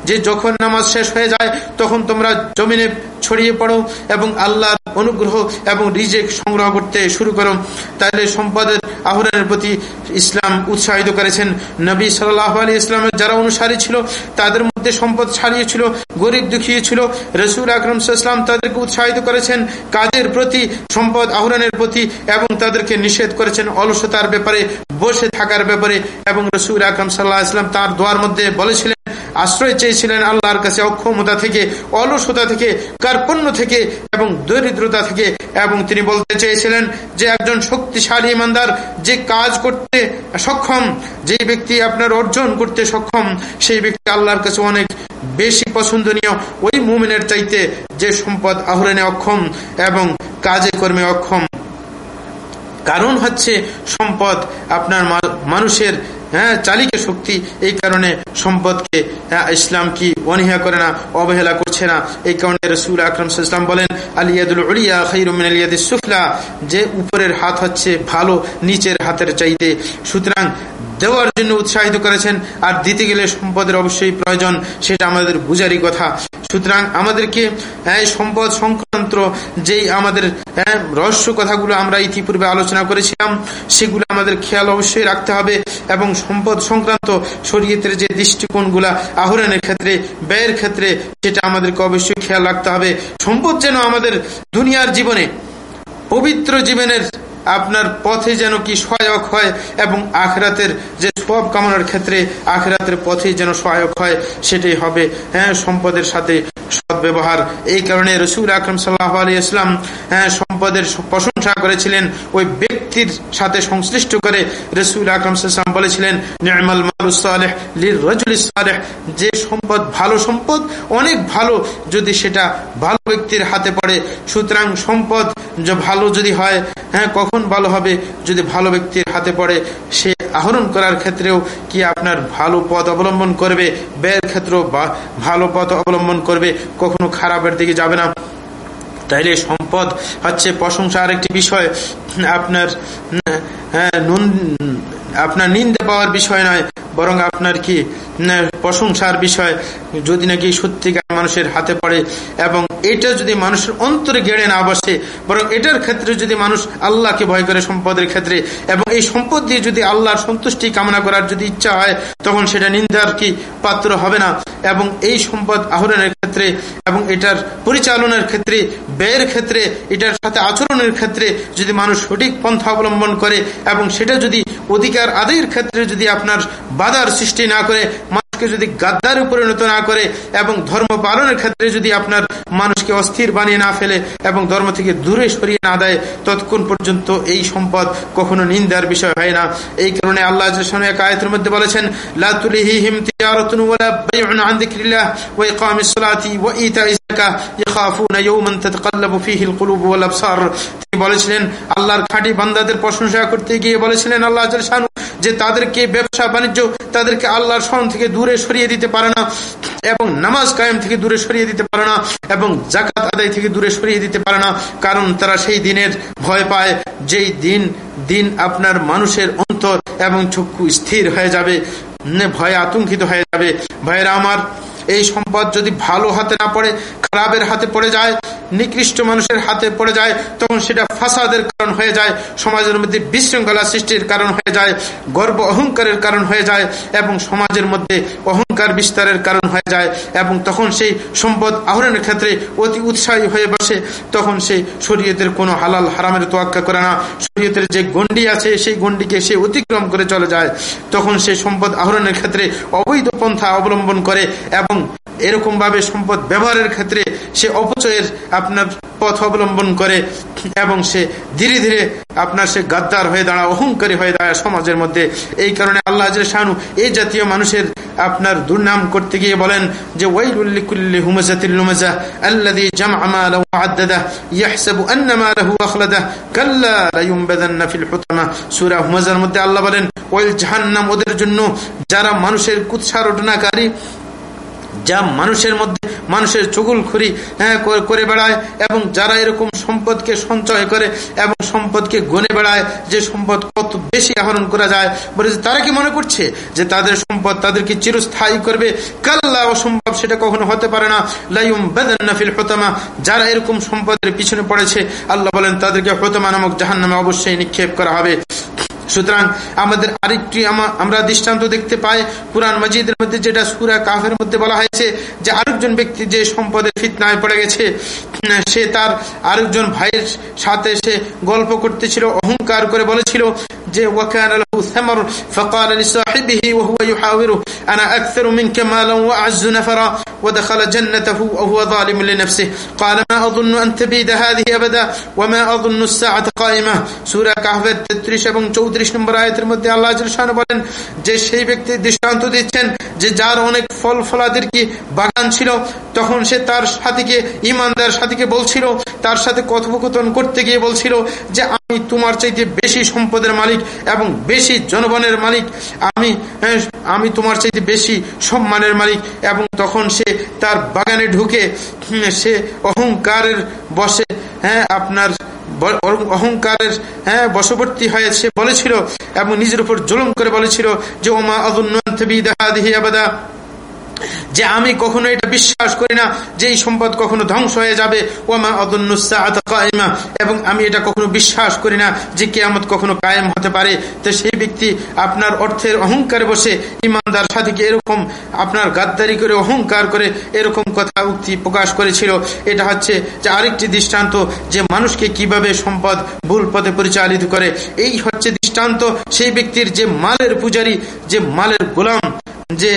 যে যখন নামাজ শেষ হয়ে যায়, তখন তোমরা জমিনে ছড়িয়ে পড়ো এবং আল্লাহর অনুগ্রহ এবং রিজেক সংগ্রহ করতে শুরু করো। তাহলে সম্পদের আহরণের প্রতি ইসলাম উৎসাহিত করেছেন। নবী সাল্লাহ আলী ইসলামের যারা অনুসারী ছিল, তাদের মধ্যে সম্পদ ছাড়িয়েছিল গরিব দুঃখী ছিল। রসুল আকরম ইসলাম তাদেরকে উৎসাহিত করেছেন, কাজের প্রতি, সম্পদ আহরণের প্রতি এবং তাদেরকে নিষেধ করেছেন অলসতার ব্যাপারে, বসে থাকার ব্যাপারে, এবং রসুল আকরম সাল্লাহ ইসলাম তার দোয়ার মধ্যে বলেছিলেন, আশ্রয় চেয়েছিলেন আল্লাহর কাছে অক্ষমতা থেকে, অলসতা থেকে, কার্পণ্য থেকে, এবং দরিদ্রতা থেকে, এবং তিনি বলতে চেয়েছিলেন যে একজন শক্তিশালী ইমানদার যে কাজ করতে সক্ষম, যে ব্যক্তি আপনার অর্জন করতে সক্ষম, সেই ব্যক্তি আল্লাহর কাছে অনেক বেশি পছন্দনীয়, ওই মুমিনের চাইতে যে সম্পদ আহরণে অক্ষম, এবং কাজে কর্মে অক্ষম কারণ হচ্ছে সম্পদ আপনার মানুষের হ্যাঁ চালিকা শক্তি। এই কারণে সম্পদকে হ্যাঁ, ইসলাম কি অনীহা করে না অবহেলা করছে না। এই কারণে রসুল আকরম ইসলাম বলেন আলিয়াদুল উলিয়া খৈরুমিন আলিয়াদ সুফলা। যে উপরের হাত হচ্ছে ভালো নিচের হাতের চাইতে। সুতরাং দেওয়ার জন্য উৎসাহিত করেছেন, আর দিতে গেলে সম্পদের অবশ্যই প্রয়োজন, সেটা আমাদের বুঝারই কথা। সুতরাং আমাদেরকে সম্পদ সংক্রান্ত যেই আমাদের রহস্য কথাগুলো আমরা ইতিপূর্বে আলোচনা করেছিলাম, সেগুলো আমাদের খেয়াল অবশ্যই রাখতে হবে, এবং সম্পদ সংক্রান্ত শরীয়তের যে দৃষ্টিকোণগুলা, আহরণের ক্ষেত্রে, ব্যয়ের ক্ষেত্রে, সেটা আমাদেরকে অবশ্যই খেয়াল রাখতে হবে। সম্পদ যেন আমাদের দুনিয়ার জীবনে, পবিত্র জীবনের আপনার পথে যেন কি সহায়ক হয় এবং আখরাতের যে সব কামনার ক্ষেত্রে আখরাতের পথে যেন সহায়ক হয়, সেটাই হবে। হ্যাঁ সম্পদের সাথে সদ্ব্যবহার। এই কারণে রসুল আকরম সাল্লাহ আলী ইসলাম হ্যাঁ সম্পদের প্রশংসা করেছিলেন। ওই ব্যক্তির সাথে সংশ্লিষ্ট করে রসুল আকরম সাল্লাম বলেছিলেন যে সম্পদ ভালো সম্পদ, অনেক ভালো যদি সেটা ভালো ব্যক্তির হাতে পড়ে। সুতরাং সম্পদ ভালো যদি হয় হ্যাঁ কখন ভালো হবে। যদি ভালো ব্যক্তির হাতে পড়ে, সে আহরণ করার ক্ষেত্রেও কি আপনার ভালো পথ অবলম্বন করবে? ব্যয়ের ক্ষেত্রেও বা ভালো পথ অবলম্বন করবে। কখনো খারাপের দিকে যাবে না। তাইলে সম্পদ হচ্ছে প্রশংসা আরেকটি বিষয়। আপনার হ্যাঁ আপনার নিন্দা পাওয়ার বিষয় নয়, বরং আপনার কি প্রশংসার বিষয় যদি নাকি সত্যিকার মানুষের হাতে পড়ে এবং এটা যদি মানুষের অন্তরে গেড়ে না বসে, বরং এটার ক্ষেত্রে যদি মানুষ আল্লাহকে ভয় করে সম্পদের ক্ষেত্রে এবং এই সম্পদ দিয়ে যদি আল্লাহর সন্তুষ্টি কামনা করার যদি ইচ্ছা হয়, তখন সেটা নিন্দার কি পাত্র হবে না? এবং এই সম্পদ আহরণের ক্ষেত্রে এবং এটার পরিচালনার ক্ষেত্রে, ব্যয়ের ক্ষেত্রে, এটার সাথে আচরণের ক্ষেত্রে যদি মানুষ সঠিক পন্থা অবলম্বন করে এবং সেটা যদি অধিকার আদায়ের ক্ষেত্রে যদি আপনার বাধার সৃষ্টি না করে মানুষকে যদি গাদ্দারে পরিণত না করে এবং ধর্ম পালনের ক্ষেত্রে যদি আপনার মানুষকে অস্থির বানিয়ে না ফেলে এবং ধর্ম থেকে দূরে সরিয়ে না দেয়, ততক্ষণ পর্যন্ত এই সম্পদ কখনো নিন্দার বিষয় হয় না। এই কারণে আল্লাহ এক আয়তের মধ্যে বলেছেন আল্লাহর খাঁটি বান্দাদের প্রশংসা করতে গিয়ে বলেছিলেন আল্লাহ যে তাদেরকে ব্যবসা, বাণিজ্য, তাদেরকে আল্লাহর স্মরণ থেকে দূরে সরিয়ে দিতে পারে না, এবং নামাজ কায়েম থেকে দূরে সরিয়ে দিতে পারে না, এবং জাকাত আদায় থেকে দূরে সরিয়ে দিতে পারে না, কারণ তারা সেই দিনের ভয় পায় যেই দিন দিন আপনার মানুষের অন্তর এবং চক্ষু স্থির হয়ে যাবে ভয়ে আতঙ্কিত হয়ে যাবে। ভয়েরা আমার এই সম্পদ যদি ভালো হাতে না পড়ে, খারাপের হাতে পড়ে যায়, নিকৃষ্ট মানুষের হাতে পড়ে যায়, তখন সেটা ফাসাদের কারণ হয়ে যায়, সমাজের মধ্যে বিশৃঙ্খলা সৃষ্টির কারণ হয়ে যায়, গর্ব অহংকারের কারণ হয়ে যায় এবং সমাজের মধ্যে অহংকার বিস্তারের কারণ হয়ে যায় এবং তখন সেই সম্পদ আহরণের ক্ষেত্রে অতি উৎসাহী হয়ে বসে, তখন সেই শরীয়তের কোনো হালাল হারামের তোয়াক্কা করে না। শরীয়তের যে গন্ডি আছে, সেই গন্ডিকে সে অতিক্রম করে চলে যায়। তখন সেই সম্পদ আহরণের ক্ষেত্রে অবৈধ পন্থা অবলম্বন করে এবং এরকম ভাবে সম্পদ ব্যবহারের ক্ষেত্রে সে অপচয়ের আপনার পথ অবলম্বন করে এবং সে ধীরে ধীরে আপনার সে গাদ্দার হয়ে দাঁড়া অহংকারী হয়ে দাঁড়ায় সমাজের মধ্যে। এই কারণে আল্লাহ শাহানু এই জাতীয় মানুষের আপনার দুর্নাম করতে গিয়ে বলেন যে ওয়াইলুল্লিকুল্লি আল্লাযী জামআ ইয়াহসাবু আন্না কাল্লা ফিল হুতামা। সূরা মধ্যে আল্লাহ বলেন, ওয়াইল জাহান্নাম ওদের জন্য যারা মানুষের কুৎসারটনাকারী যা মানুষের মধ্যে, মানুষের চুগুলখুরি হ্যাঁ করে বেড়ায় এবং যারা এরকম সম্পদকে সঞ্চয় করে এবং সম্পদকে গনে বেড়ায়, যে সম্পদ কত বেশি আহরণ করা যায়, বলে তারা কি মনে করছে যে তাদের সম্পদ তাদেরকে চিরস্থায়ী করবে? কাল্লা অসম্ভব, সেটা কখনো হতে পারে না। লাইম বেদান্নাফিল হতমা, যারা এরকম সম্পদের পিছনে পড়েছে, আল্লাহ বলেন তাদেরকে হতমা নামক জাহান নামে অবশ্যই নিক্ষেপ করা হবে। সুতরাং আমাদের আরেকটি আমরা দৃষ্টান্ত দেখতে পাই। কোরআন মজিদের মধ্যে যেটা সুরা কাফের মধ্যে বলা হয়েছে যে আরেকজন ব্যক্তি যে সম্পদের ফিতনায় পড়ে গেছে, সে তার আরেকজন ভাইয়ের সাথে সে গল্প করতেছিল, অহংকার করে বলেছিল যে وكان له ثمر فقال لصاحبه وهو يحاوره أنا أكثر منك مالا وأعز نفرا ودخل جنته وهو ظالم لنفسه قال ما أظن أن تبيد هذه أبدا وما أظن الساعة قائمة سورة কাহফের 33 এবং 34 নম্বর আয়াতের মধ্যে আল্লাহ জাল্লাহু বলেন যে সেই ব্যক্তি দৃষ্টান্ত দিচ্ছেন যে যার অনেক ফল ফলাদের কি বাগান ছিল তখন সে তার সাথীকে ইমানদার সাথীকে বলছিল তার সাথে কথোপকথন করতে গিয়ে বলছিল যে আমি তোমার চাইতে বেশি সম্পদের মালিক এবং বেশি জনগণের মালিক। আমি হ্যাঁ, আমি তোমার চাইতে বেশি সম্মানের মালিক। এবং তখন সে তার বাগানে ঢুকে সে অহংকারের বসে হ্যাঁ আপনার অহংকারের হ্যাঁ বশবর্তী হয়ে সে বলেছিল এবং নিজের উপর জুলুম করে বলেছিল যে ওমা অদুন্ন আবাদা। যে আমি কখনো এটা বিশ্বাস করি না যে এই সম্পদ কখনো ধ্বংস হয়ে যাবে। ওমা অদন্যা এবং আমি এটা কখনো বিশ্বাস করি না যে কেয়ামত কখনো কায়েম হতে পারে। তো সেই ব্যক্তি আপনার অর্থের অহংকারে বসে, ইমানদার সাথীকে এরকম আপনার গাদ্দারি করে, অহংকার করে এরকম কথা উক্তি প্রকাশ করেছিল। এটা হচ্ছে যে আরেকটি দৃষ্টান্ত যে মানুষকে কীভাবে সম্পদ ভুল পথে পরিচালিত করে। এই হচ্ছে দৃষ্টান্ত সেই ব্যক্তির যে মালের পূজারী, যে মালের গোলাম যে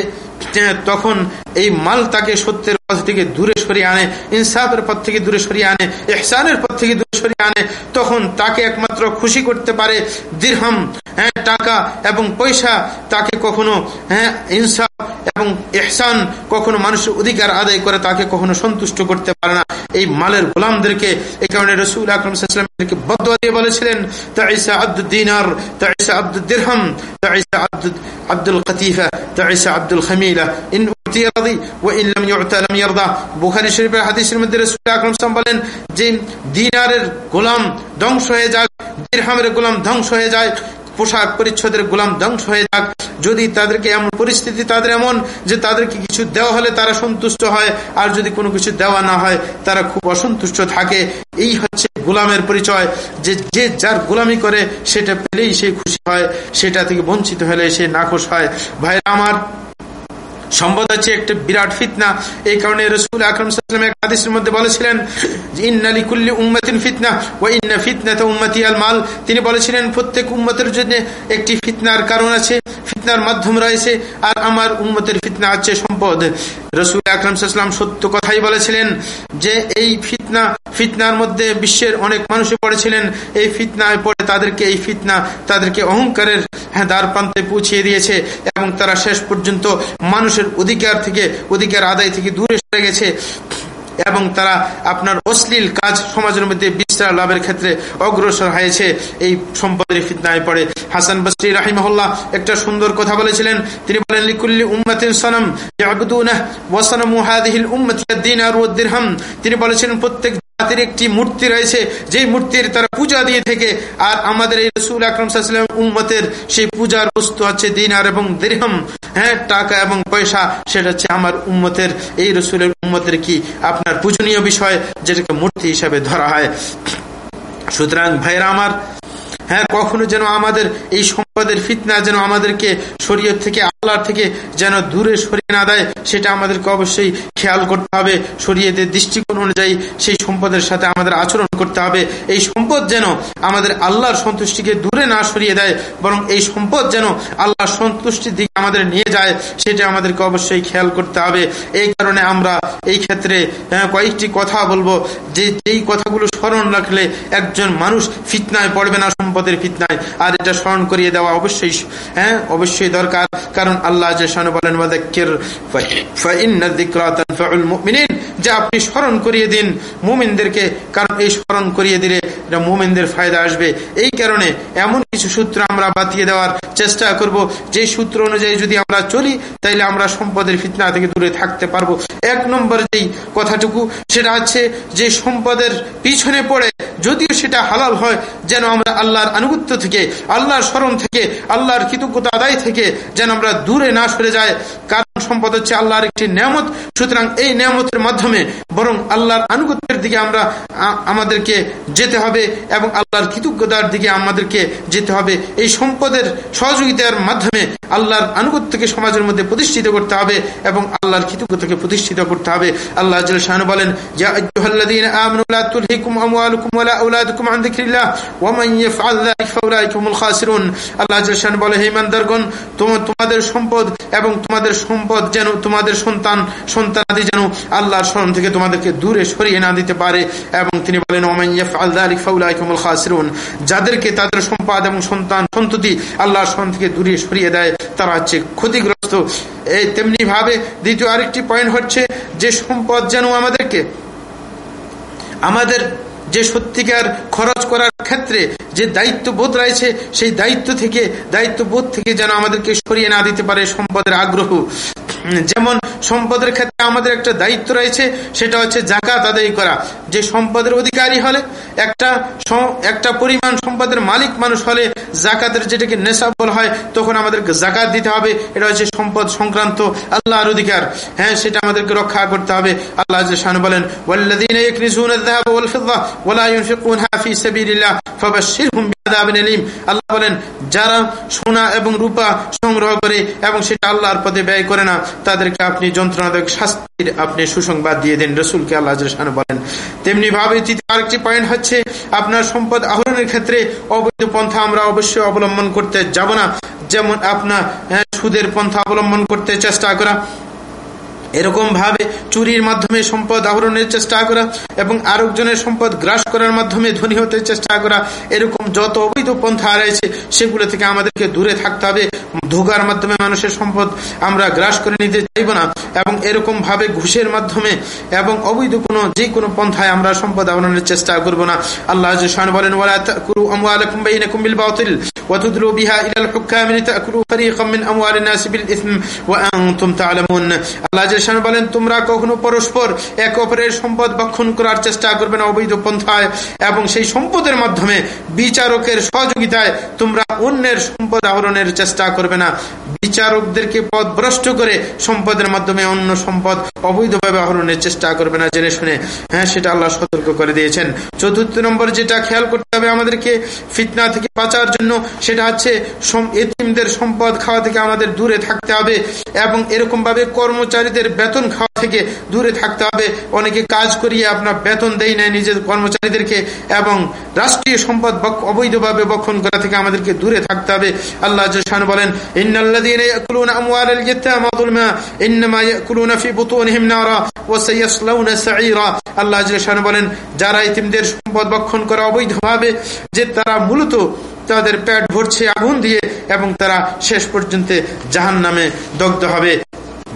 তখন এই মাল তাকে সত্যের পথ থেকে দূরে সরিয়ে আনে, ইনসাফের পথ থেকে দূরে সরিয়ে আনে এহসানের পথ থেকে দূরে সরিয়ে আনে, তখন তাকে একমাত্র খুশি করতে পারে দীর্হাম হ্যাঁ টাকা এবং পয়সা। তাকে কখনো হ্যাঁ ইনসাফ এবং এহসান কখনো মানুষের অধিকার আদায় করে তাকে কখনো সন্তুষ্ট করতে পারে না। এই মালের গোলামদেরকে এই কারণে রসুল আকরমকে বদ দিয়ে বলেছিলেন তাইসা আব্দুল দিনার তাইসা আব্দুল দিরহাম তাইসা আব্দুল আব্দুল কতিফা তাইসা আব্দুল খামিলা ইন বলেন যে, দিনারের গোলাম ধ্বংস হয়ে যাক দিরহামের গোলাম ধ্বংস হয়ে যায় পোশাক পরিচ্ছদের গোলাম ধ্বংস হয়ে যাক। যদি তাদেরকে এমন পরিস্থিতি, তাদের এমন যে তাদেরকে কিছু দেওয়া হলে তারা সন্তুষ্ট হয়, আর যদি কোনো কিছু দেওয়া না হয়, তারা খুব অসন্তুষ্ট থাকে। এই হচ্ছে গোলামের পরিচয়। যে যে যার গোলামি করে, সেটা পেলেই সে খুশি হয়, সেটা থেকে বঞ্চিত হলে সে নাকশ হয়। ভাই আমার সম্পদ হচ্ছে একটা বিরাট ফিতনা। এই কারণে রসুল আকরম হাদিসের মধ্যে বলেছিলেন ইন্নালি কুল্লি উম্মাতিন ফিতনা ও ইন্না ফিতনা উম্মতি আল মাল। তিনি বলেছিলেন, প্রত্যেক উম্মতের জন্য একটি ফিতনার কারণ আছে, ফিতনার মাধ্যম রয়েছে, আর আমার উন্মতের ফিতনা হচ্ছে সম্পদ। রসুল আকরম সাল্লাম সত্য কথাই বলেছিলেন, যে এই ফিতনা, ফিতনার মধ্যে বিশ্বের অনেক মানুষে পড়েছিলেন। এই ফিতনায় পড়ে তাদেরকে, এই ফিতনা তাদেরকে অহংকারের হ্যাঁ দ্বার প্রান্তে পৌঁছিয়ে দিয়েছে এবং তারা শেষ পর্যন্ত মানুষের অধিকার থেকে, অধিকার আদায় থেকে দূরে সরে গেছে এবং তারা আপনার অশ্লীল কাজ সমাজের মধ্যে বিশ্রাম লাভের ক্ষেত্রে অগ্রসর হয়েছে। এই সম্পদের ফিতনায় পড়ে। হাসান বস্তি রাহিমহল্লা একটা সুন্দর কথা বলেছিলেন। তিনি বলেন, লিকুল্লি উম্মাতিন সনম ওয়াসানমু হাদিহিল উম্মতিদ্দিন আর তিনি বলেছিলেন প্রত্যেক জাতির একটি মূর্তি রয়েছে যে মূর্তির তারা পূজা দিয়ে থেকে। আর আমাদের এই রসুল আকরম সাল্লাম উম্মতের সেই পূজার বস্তু হচ্ছে দিন আর এবং দীর্ঘম হ্যাঁ টাকা এবং পয়সা, সেটা হচ্ছে আমার উম্মতের, এই রসুলের উম্মতের কি? আপনার পূজনীয় বিষয়, যেটাকে মূর্তি হিসাবে ধরা হয়। সুতরাং ভাইরা আমার হ্যাঁ কখনো যেন আমাদের এই সম্পদের ফিতনা যেন আমাদেরকে শরীয়ত থেকে, আল্লাহর থেকে যেন দূরে সরিয়ে না দেয়, সেটা আমাদেরকে অবশ্যই খেয়াল করতে হবে। শরীয়তের দৃষ্টিকোণ অনুযায়ী সেই সম্পদের সাথে আমাদের আচরণ করতে হবে। এই সম্পদ যেন আমাদের আল্লাহর সন্তুষ্টিকে দূরে না সরিয়ে দেয়, বরং এই সম্পদ যেন আল্লাহর সন্তুষ্টির দিকে আমাদের নিয়ে যায়, সেটা আমাদেরকে অবশ্যই খেয়াল করতে হবে। এই কারণে আমরা এই ক্ষেত্রে কয়েকটি কথা বলব। যে, যেই কথাগুলো স্মরণ রাখলে একজন মানুষ ফিতনায় পড়বে না সম্পদের ফিতনায় আর এটা স্মরণ করিয়ে দেওয়া অবশ্যই হ্যাঁ অবশ্যই দরকার। কারণ আল্লাহ বলেন যে আপনি স্মরণ করিয়ে দিন মুমিনদেরকে। কারণ এই স্মরণ করিয়ে দিলে মুমিনদের ফায়দা আসবে। এই কারণে এমন কিছু সূত্র আমরা বাতিয়ে দেওয়ার চেষ্টা করব। যে সূত্র অনুযায়ী যদি আমরা চলি, তাইলে আমরা সম্পদের ফিতনা থেকে দূরে থাকতে পারব। এক নম্বর যেই কথাটুকু, সেটা হচ্ছে যে সম্পদের পিছনে পড়ে যদিও সেটা হালাল হয়, যেন আমরা আল্লাহর আনুগত্য থেকে, আল্লাহর স্মরণ থেকে, আল্লাহর কৃতজ্ঞতা আদায় থেকে যেন আমরা দূরে না সরে যায় সম্পদ হচ্ছে আল্লাহর একটি নিয়ামত। সুতরাং এই নিয়ামতের মাধ্যমে বরং আল্লাহর আনুগত্যের দিকে আমরা আমাদেরকে যেতে হবে এবং আল্লাহর কৃতজ্ঞতার দিকে আমাদেরকে যেতে হবে। এই সম্পদের সহযোগিতার মাধ্যমে আল্লাহর আনুগত্যকে সমাজের মধ্যে প্রতিষ্ঠিত করতে হবে এবং আল্লাহর কৃতজ্ঞতাকে প্রতিষ্ঠিত করতে হবে। আল্লাহ বলেন আল্লাহ বলে হেমানদারগণ তোমাদের সম্পদ এবং তোমাদের সম্পদ যেন তোমাদের সন্তান, সন্তানাদি যেন আল্লাহর স্মরণ থেকে তোমাদেরকে দূরে সরিয়ে না দিতে পারে। এবং তিনি বলেন যাদেরকে তাদের সম্পদ এবং সন্তান, সন্ততি আল্লাহর স্মরণ থেকে দূরে সরিয়ে দেয়, তারা হচ্ছে ক্ষতিগ্রস্ত। এই তেমনি ভাবে দ্বিতীয় আরেকটি পয়েন্ট হচ্ছে যে সম্পদ যেন আমাদেরকে, আমাদের যে সত্যিকার খরচ করার ক্ষেত্রে যে দায়িত্ববোধ রয়েছে, সেই দায়িত্ব থেকে, দায়িত্ববোধ থেকে যেন আমাদেরকে সরিয়ে না দিতে পারে সম্পদের আগ্রহ। যেমন সম্পদের ক্ষেত্রে আমাদের একটা দায়িত্ব রয়েছে, সেটা হচ্ছে জাকাত আদায় করা। যে সম্পদের অধিকারী হলে, একটা একটা পরিমাণ সম্পদের মালিক মানুষ হলে জাকাতের যেটাকে নেশা বলা হয়, তখন আমাদেরকে জাকাত দিতে হবে। এটা হচ্ছে সম্পদ সংক্রান্ত আল্লাহর অধিকার। হ্যাঁ সেটা আমাদেরকে রক্ষা করতে হবে। আল্লাহ শান বলেন আল্লাহ বলেন, যারা সোনা এবং রূপা সংগ্রহ করে এবং সেটা আল্লাহর পথে ব্যয় করে না তাদেরকে আপনি যন্ত্রণাদায়ক শাস্তির আপনি সুসংবাদ দিয়ে দেন রসুলকে আল্লাহ বলেন। তেমনি ভাবে আরেকটি পয়েন্ট হচ্ছে আপনার সম্পদ আহরণের ক্ষেত্রে অবৈধ পন্থা আমরা অবশ্যই অবলম্বন করতে যাব না। যেমন আপনার হ্যাঁ, সুদের পন্থা অবলম্বন করতে চেষ্টা করা এরকম ভাবে চুরির মাধ্যমে সম্পদ আহরণের চেষ্টা করা এবং আরেকজনের সম্পদ গ্রাস করার মাধ্যমে ধনী হতে চেষ্টা করা, এরকম যত অবৈধ পন্থা রয়েছে, সেগুলো থেকে আমাদেরকে দূরে থাকতে হবে। ধোকার মাধ্যমে মানুষের সম্পদ আমরা গ্রাস করে নিতে চাইব না এবং এরকম ভাবে ঘুষের মাধ্যমে এবং অবৈধ কোনো, যে কোনো পন্থায় আমরা সম্পদ আহরণের চেষ্টা করব না। আল্লাহ বলেন وتدلوا بها إلى الحكام لتأكلوا فريقا من أموال الناس بالإثم وأنتم تعلمون الله জেশান বলেন তোমরা কখনো পরস্পর এক অপরের সম্পদ ভক্ষণ করার চেষ্টা করবে না অবৈধ পন্থায় এবং সেই সম্পদের মাধ্যমে বিচারকের সহযোগিতায় তোমরা অন্যের সম্পদ আহরণের চেষ্টা করবে না বিচারকদেরকে পদ ভ্রষ্ট করে সম্পদের মাধ্যমে অন্য সম্পদ অবৈধভাবে আহরণের চেষ্টা করবে না জেনে শুনে হ্যাঁ সেটা আল্লাহ সতর্ক করে দিয়েছেন চতুর্থ নম্বর যেটা খেয়াল করতে হবে আমাদেরকে ফিতনা থেকে বাঁচার জন্য সেটা হচ্ছে এতিমদের সম্পদ খাওয়া থেকে আমাদের দূরে থাকতে হবে এবং এরকম ভাবে কর্মচারীদের বেতন খাওয়া থেকে দূরে থাকতে হবে। অনেকে কাজ করিয়ে আপনার বেতন দেয় নেয় নিজের কর্মচারীদেরকে এবং রাষ্ট্রীয় সম্পদ অবৈধভাবে বক্ষণ করা থেকে আমাদেরকে দূরে থাকতে হবে। আল্লাহ জসান বলেন আল্লাহ বলেন, যারা ইতিমদের সম্পদ বক্ষণ করা অবৈধভাবে, যে তারা মূলত তাদের পেট ভরছে, আগুন দিয়ে, এবং তারা শেষ পর্যন্ত জাহান নামে দগ্ধ হবে।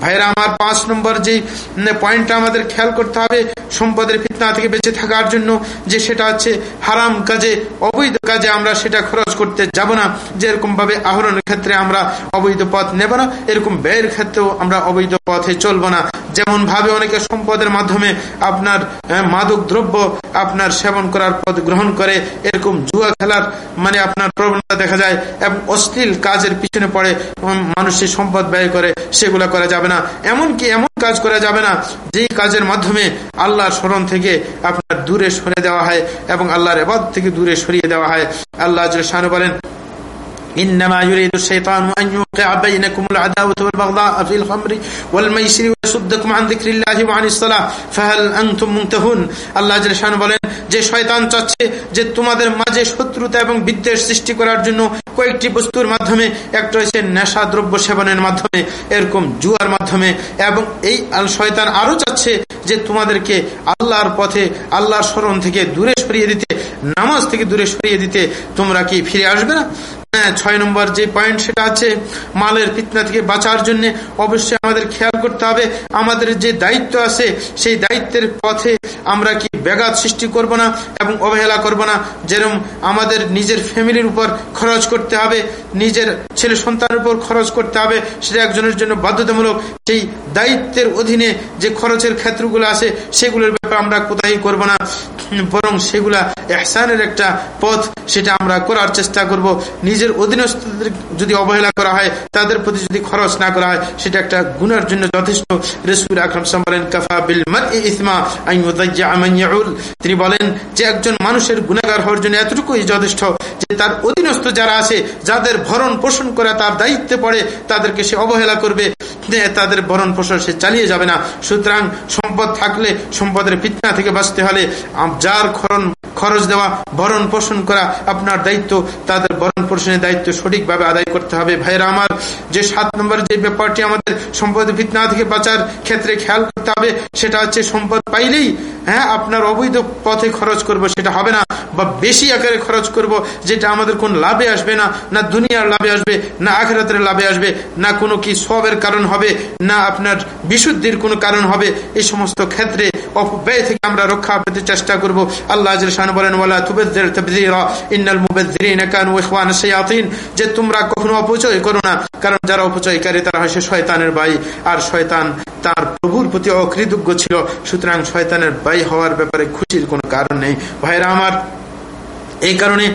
ভাইরা, আমার পাঁচ নম্বর যে পয়েন্টটা আমাদের খেয়াল করতে হবে সম্পদের ফিতনা থেকে বেঁচে থাকার জন্য, যে সেটা হচ্ছে হারাম কাজে, অবৈধ কাজে আমরা সেটা খরচ করতে যাব না। যে এরকম ভাবে আহরণের ক্ষেত্রে আমরা অবৈধ পথ নেব না, এরকম ব্যয়ের ক্ষেত্রেও আমরা অবৈধ পথে চলবো না। যেমন ভাবে অনেকে সম্পদের মাধ্যমে আপনার মাদক দ্রব্য আপনার সেবন করার পথ গ্রহণ করে, এরকম জুয়া খেলার মানে আপনার প্রবণতা দেখা যায় এবং অশ্লীল কাজের পিছনে পড়ে মানুষের সম্পদ ব্যয় করে সেগুলো করা যাবে না। এমনকি এমন কাজ করা যাবে না, যেই কাজের মাধ্যমে আল্লাহর স্মরণ থেকে আপনার দূরে সরে দেওয়া হয় এবং আল্লাহর এবাদ থেকে দূরে সরিয়ে দেওয়া হয়। আল্লাহ বলেন إنما يريد الشيطان أن يوقع بينكم العداوة والبغضاء في الخمر والميسر ويصدكم عن ذكر الله وعن الصلاة فهل أنتم منتهون الله جل شانه বলেন যে শয়তান চাচ্ছে যে তোমাদের মাঝে শত্রুতা এবং বিদ্বেষ সৃষ্টি করার জন্য কয়েকটি বস্তুর মাধ্যমে একটা হচ্ছে নেশা দ্রব্য সেবনের মাধ্যমে এরকম জুয়ার মাধ্যমে এবং এই শয়তান আরো চাচ্ছে যে তোমাদেরকে আল্লাহর পথে আল্লাহর স্মরণ থেকে দূরে সরিয়ে দিতে নামাজ থেকে দূরে সরিয়ে দিতে তোমরা কি ফিরে আসবে না হ্যাঁ, ছয় নম্বর যে পয়েন্ট সেটা আছে মালের ফিতনা থেকে বাঁচার জন্য অবশ্যই আমাদের খেয়াল করতে হবে। আমাদের যে দায়িত্ব আছে, সেই দায়িত্বের পথে আমরা কি ব্যাঘাত সৃষ্টি করব না এবং অবহেলা করব না? যেরকম আমাদের নিজের ফ্যামিলির উপর খরচ করতে হবে, নিজের ছেলে সন্তানের উপর খরচ করতে হবে, সেটা একজনের জন্য বাধ্যতামূলক। সেই দায়িত্বের অধীনে যে খরচের ক্ষেত্রগুলো আছে, সেগুলোর ব্যাপারে আমরা কোথায় করব না? বরং সেগুলা এহসানের একটা পথ, সেটা আমরা করার চেষ্টা করব। নিজের অধীনস্থদের যদি অবহেলা করা হয়, তাদের প্রতি যদি খরচ না করা হয়, সেটা একটা গুনার জন্য যথেষ্ট। রসুল আকরম বলেন, কাফা বিল ইসমা তিনি বলেন, যে একজন মানুষের গুণাগার হওয়ার জন্য এতটুকুই যথেষ্ট যে তার অধীনস্থ যারা আছে, যাদের ভরণ পোষণ করা তার দায়িত্বে পড়ে, তাদেরকে সে অবহেলা করবে। তাদের ভরণ পোষণ সে চালিয়ে যাবে না। সুতরাং সম্পদ থাকলে সম্পদের ফিতনা থেকে বাঁচতে হলে যার খরণ খরচ দেওয়া, ভরণ পোষণ করা আপনার দায়িত্ব। তাদের ভরণ পোষণের দায়িত্ব সঠিকভাবে আদায় করতে হবে। ভাইরা আমার, যে সাত নম্বর যে ব্যাপারটি আমাদের সম্পদ ফিতনা থেকে বাঁচার ক্ষেত্রে খেয়াল করতে হবে, সেটা হচ্ছে সম্পদ পাইলেই হ্যাঁ আপনার অবৈধ পথে খরচ করব, সেটা হবে না। বা বেশি আকারে খরচ করব, যেটা আমাদের কোন লাভে আসবে না না দুনিয়ার লাভে আসবে, না আখেরাতের লাভে আসবে, না কোনো কি সবের কারণ হবে, না আপনার বিশুদ্ধির কোনো কারণ হবে। এই সমস্ত ক্ষেত্রে অপব্যয় থেকে আমরা রক্ষা পেতে চেষ্টা করব। আল্লাহ বলেন যে তোমরা কখনো অপচয় করো না, কারণ যারা অপচয়কারী তারা হয় শয়তানের ভাই, আর শয়তান তার প্রভুর প্রতি অকৃতজ্ঞ ছিল। সুতরাং শয়তানের ভাই হওয়ার ব্যাপারে খুশির কোনো কারণ নেই। ভাইরা আমার, এই কারণে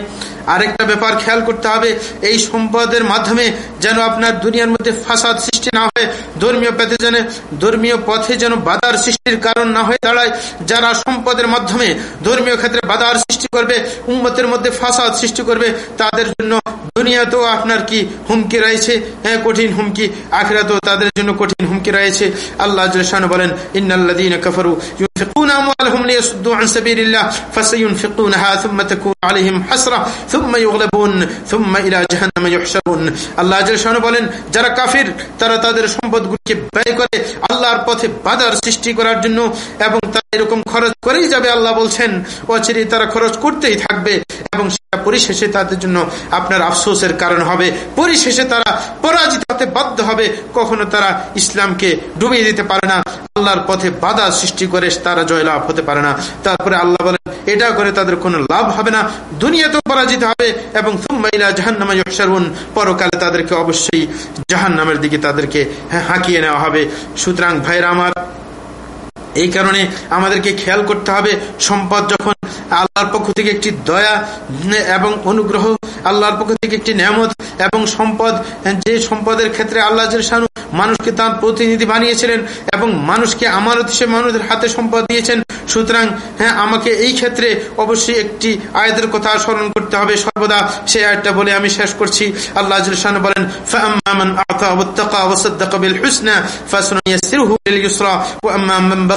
আরেকটা ব্যাপার খেয়াল করতে হবে এই সম্পদের মাধ্যমে যেন আপনার দুনিয়ার মধ্যে ফাসাদ সৃষ্টি না হয় ধর্মীয় পথে যেন ধর্মীয় পথে যেন বাধার সৃষ্টির কারণ না হয়ে দাঁড়ায় যারা সম্পদের মাধ্যমে ধর্মীয় ক্ষেত্রে বাধার সৃষ্টি করবে উম্মতের মধ্যে ফাসাদ সৃষ্টি করবে তাদের জন্য দুনিয়াতেও আপনার কি হুমকি রয়েছে হ্যাঁ কঠিন হুমকি আখরাতেও তাদের জন্য কঠিন হুমকি রয়েছে আল্লাহ বলেন ইন্নাল্লাদিন কাফারু ينفقون أموالهم ليصدوا عن سبيل الله فسينفقونها ثم تكون عليهم حسرة পরিশেষে তাদের জন্য আপনার আফসোসের কারণ হবে। পরিশেষে তারা পরাজিত হতে বাধ্য হবে, কখনো তারা ইসলামকে ডুবিয়ে দিতে পারে না। আল্লাহর পথে বাধা সৃষ্টি করে তারা জয়লাভ হতে পারে না। তারপরে আল্লাহ বলেন এটা করে তাদের কোনো লাভ হবে না। দুনিয়াতেও পরাজিত হবে এবং সুম্মাইলা জাহান নামে পরকালে তাদেরকে অবশ্যই জাহান নামের দিকে তাদেরকে হাঁকিয়ে নেওয়া হবে। সুতরাং ভাইরা আমার এই কারণে আমাদেরকে খেয়াল করতে হবে, সম্পদ যখন আল্লাহর পক্ষ থেকে একটি দয়া এবং অনুগ্রহ, আল্লাহর পক্ষ থেকে একটি নিয়ামত এবং সম্পদ, যে সম্পদের ক্ষেত্রে আল্লাহ মানুষকে তার প্রতিনিধি বানিয়েছিলেন এবং মানুষকে আমানত হিসেবে মানুষের হাতে সম্পদ দিয়েছেন, সুতরাং হ্যাঁ আমাকে এই ক্ষেত্রে অবশ্যই একটি আয়াতের কথা স্মরণ করতে হবে। সর্বদা সেই আয়াতটা বলে আমি শেষ করছি। আল্লাহ বলেন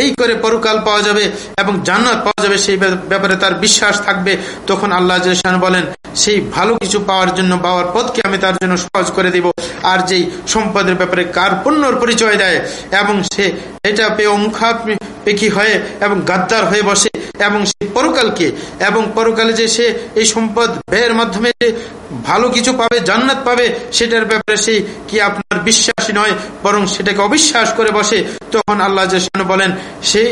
এই করে পরকাল পাওয়া যাবে এবং জান্নাত পাওয়া যাবে সেই ব্যাপারে তার বিশ্বাস থাকবে। তখন আল্লাহ বলেন, সেই ভালো কিছু পাওয়ার জন্য, পাওয়ার পথকে আমি তার জন্য সহজ করে দিব। আর যেই সম্পদের ব্যাপারে কার পণ্যর পরিচয় দেয়, এবং সে এটা পেয়ে মুখাপেক্ষি হয়ে এবং গাদ্দার হয়ে বসে এবং সে পরকালকে এবং পরকালে যে সে এই সম্পদ ব্যয়ের মাধ্যমে যে ভালো কিছু পাবে, জান্নাত পাবে, সেটার ব্যাপারে সে কি আপনার বিশ্বাসী নয়, বরং সেটাকে অবিশ্বাস করে বসে, তখন আল্লাহ বলেন, সে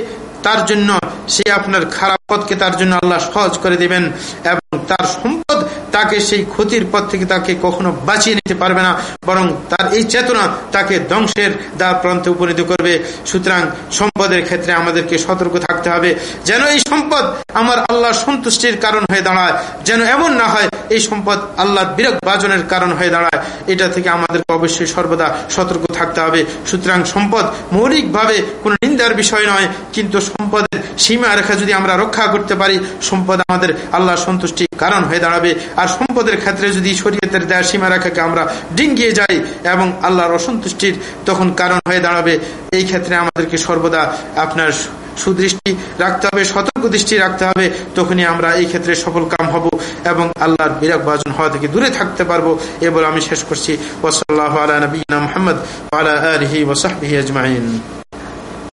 তার জন্য সে আপনার খারাপ পথকে তার জন্য আল্লাহ সহজ করে দিবেন এবং তার সম্পদ তাকে সেই ক্ষতির পথ থেকে তাকে কখনো বাঁচিয়ে নিতে পারবে না, বরং তার এই চেতনা তাকে ধ্বংসের দ্বার প্রান্তে উপনীত করবে। সুতরাং সম্পদের ক্ষেত্রে আমাদেরকে সতর্ক থাকতে হবে। যেন এই সম্পদ আমার আল্লাহ সন্তুষ্টির কারণ হয়ে দাঁড়ায়, যেন এমন না হয় এই সম্পদ আল্লাহর বিরক বাজনের কারণ হয়ে দাঁড়ায়। এটা থেকে আমাদেরকে অবশ্যই সর্বদা সতর্ক থাকতে হবে। সুতরাং সম্পদ মৌলিকভাবে কোনো নিন্দার বিষয় নয়, কিন্তু সম্পদের সীমা রেখা যদি আমরা রক্ষা করতে পারি, সম্পদ আমাদের আল্লাহর সন্তুষ্টি কারণ হয়ে দাঁড়াবে। আর সম্পদের ক্ষেত্রে যদি শরীয়তের দেয়া সীমা রেখাকে আমরা ডিঙ্গিয়ে যাই এবং আল্লাহর অসন্তুষ্টির তখন কারণ হয়ে দাঁড়াবে, এই ক্ষেত্রে আমাদেরকে সর্বদা আপনার সুদৃষ্টি রাখতে হবে, সতর্ক দৃষ্টি রাখতে হবে, তখনই আমরা এই ক্ষেত্রে সফল কাম হব এবং আল্লাহর বিরাগ বাজন হওয়া থেকে দূরে থাকতে পারব, এ বলে আমি শেষ করছি। ওসল্লাহ আলা নবীনা মোহাম্মদ আলা আলহি ওসাহবিহি আজমাইন।